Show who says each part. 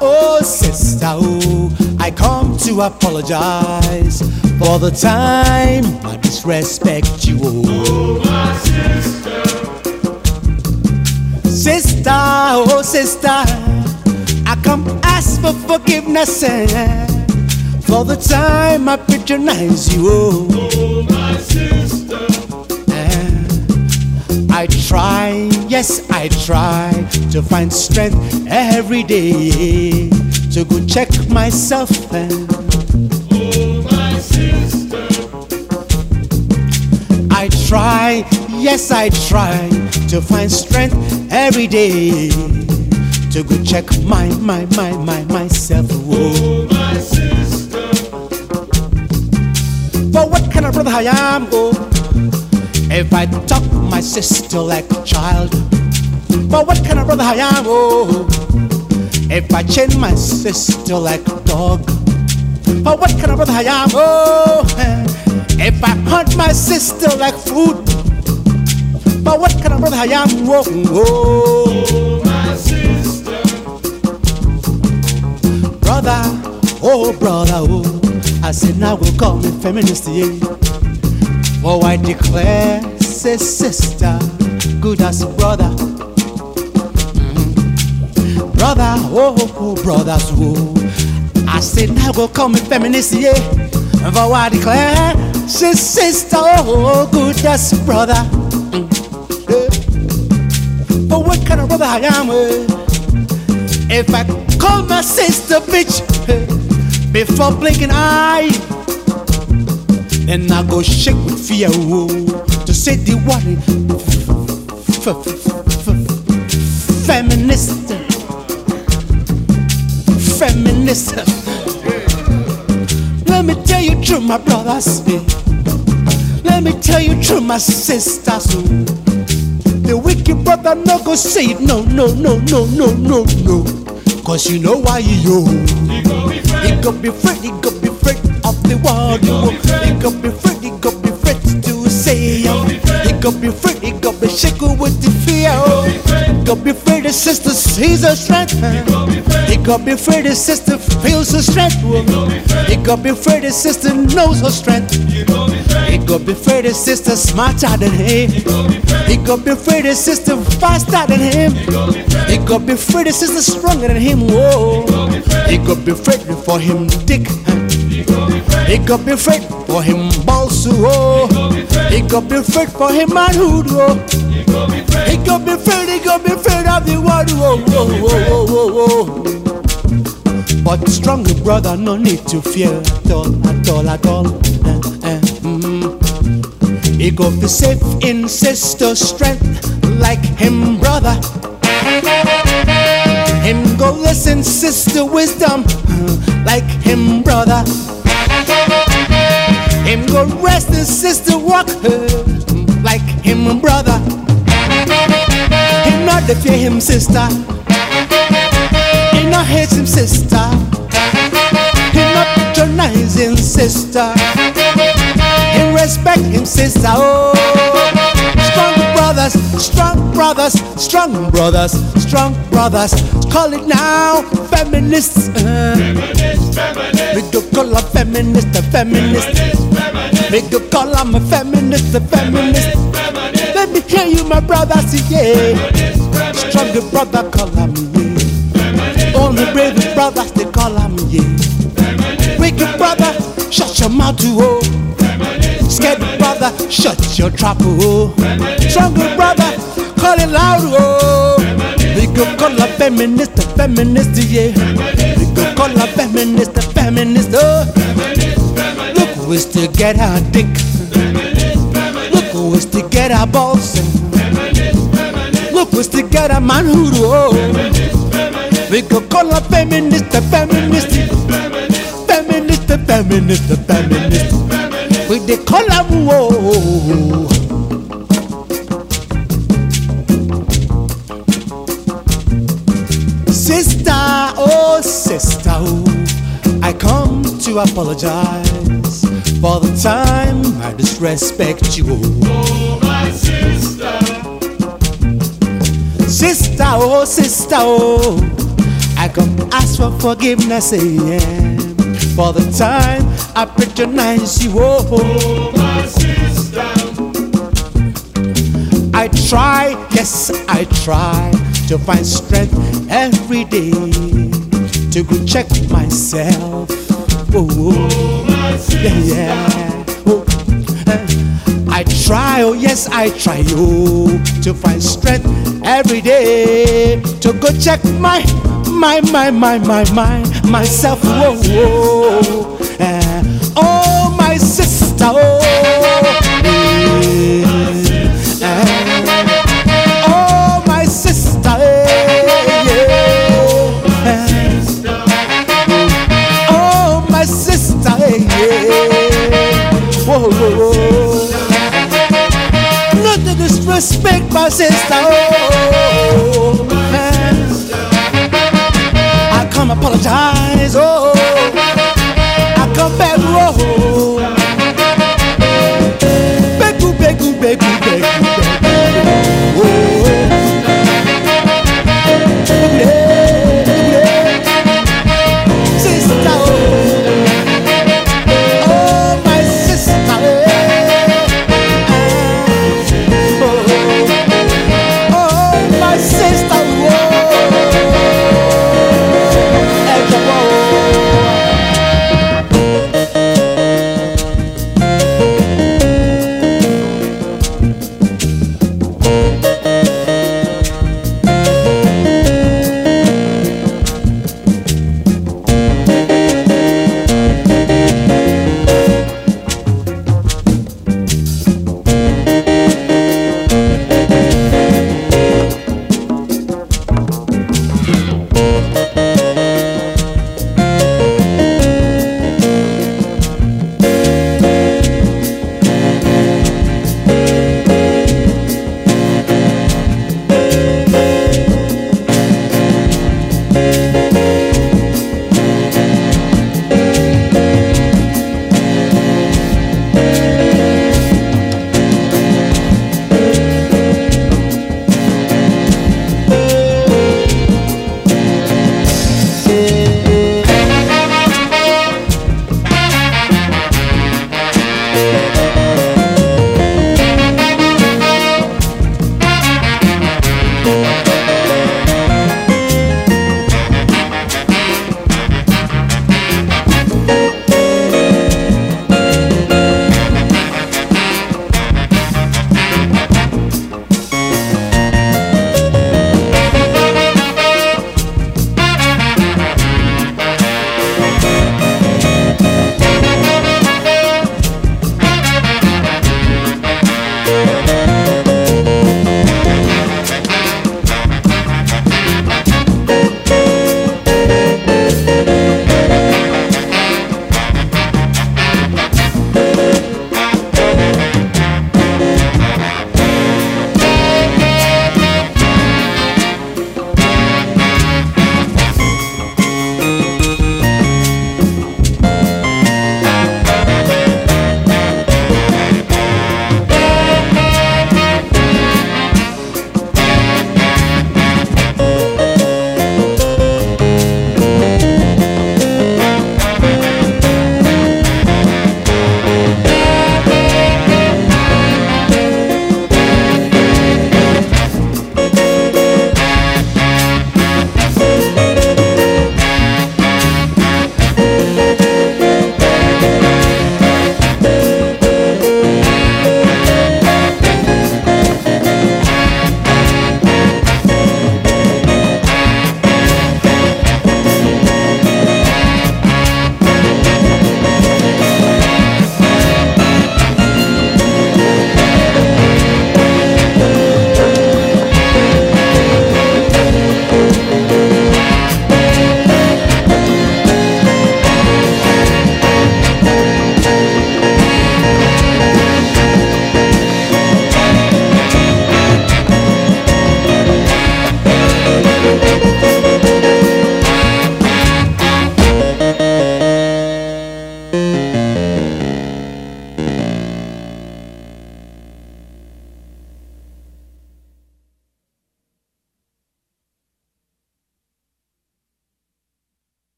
Speaker 1: oh sister, oh, I come to apologize for the time I disrespect you.
Speaker 2: Oh, my sister.
Speaker 1: Sister, oh sister, I come ask for forgiveness eh, for the time I patronize you. Oh,
Speaker 2: Oh, my sister.
Speaker 1: I try, yes, I try to find strength every day to go check myself. and
Speaker 2: Oh, my sister.
Speaker 1: I try, yes, I try to find strength every day to go check my, my, my, my, myself.
Speaker 2: Oh, my sister.
Speaker 1: But what kind of brother I am, oh, if I talk my sister like a child. But what kind of brother I am, oh, if I chain my sister like a dog. But what kind of brother I am, oh, if I hunt my sister like food. But what kind of brother I am, oh, oh.
Speaker 2: Oh, my sister.
Speaker 1: brother, oh brother, oh. I said now we'll call me feminist, yeah. For I declare, sister, good as brother. Mhm. Brother, oh, oh brothers, oh. I said now will call me feminist, yeah. For what I declare, sister, oh, oh good as brother. Yeah. But what kind of brother I am, eh? If I call my sister bitch eh, before blinking eye, then I go shake with fear whoa, to say the word feminist, feminist. Let me tell you true, my brothers. Let me tell you true, my sisters. The wicked brother no go say it, no, no, no, no, no, no, no. Cause you know why you
Speaker 2: He be
Speaker 1: He go be afraid, he go be afraid of the world. He go be afraid, he go be afraid. Um, He go be afraid, he go be shaken with the fear. He go be free, his sister sees her strength. He go be free, his sister feels her strength. He go be free, his sister knows her strength.
Speaker 2: He go be free,
Speaker 1: He go be afraid his sister smarter than him. He go be free, his sister faster than him. He go be free, his sister stronger than him. Whoa. He go be free for him dick. He go be afraid for him balls. Whoa. He go be afraid for him manhood.
Speaker 2: Friend.
Speaker 1: He go be afraid. He go be afraid of the world. Whoa, whoa, whoa, whoa, whoa. But stronger brother, no need to fear at all, at all, at all. Eh, eh, mm. He go be safe in sister strength like him brother. Him go listen sister wisdom like him brother. Him go rest in sister walk uh, like him brother. Him not the fear him sister. He not hate him sister. He not patronize him sister. He respect him sister. Oh, strong brothers, strong brothers, strong brothers, strong brothers. Call it now, feminists. Uh,
Speaker 2: Feminist, feminist.
Speaker 1: we go call a feminist, a feminist.
Speaker 2: Feminist.
Speaker 1: We go call I'm a feminist, a feminist. Let me hear you, my brothers, yeah. Stronger brother, call I'm yeah. Only bravest brothers, they call I'm yeah. Wicked brother, shut your mouth, oh. Scared brother, shut your trap, oh. Stronger brother, it loud, oh. We go call a feminist, feminist, yeah. We go call a feminist, feminist, oh. Look who is to get our dick. Look who is to get our balls. Look who's to get our manhood, oh. We go call a feminist, feminist, feminist, feminist, feminist. We they call them whoa. Oh sister, I come to apologize for the time I disrespect you.
Speaker 2: Oh, my sister.
Speaker 1: Sister, oh sister, oh, I come ask for forgiveness, yeah, for the time I patronize you. Oh,
Speaker 2: Oh, my sister.
Speaker 1: I try, yes, I try to find strength every day to go check myself. Oh,
Speaker 2: Oh,
Speaker 1: yeah, yeah. Oh, eh. I try, oh yes, I try, oh, to find strength every day to go check my, my, my, my, my, my, myself. Whoa, whoa. Eh. Oh, my sister, oh. Sister. Oh, man. I come apologize.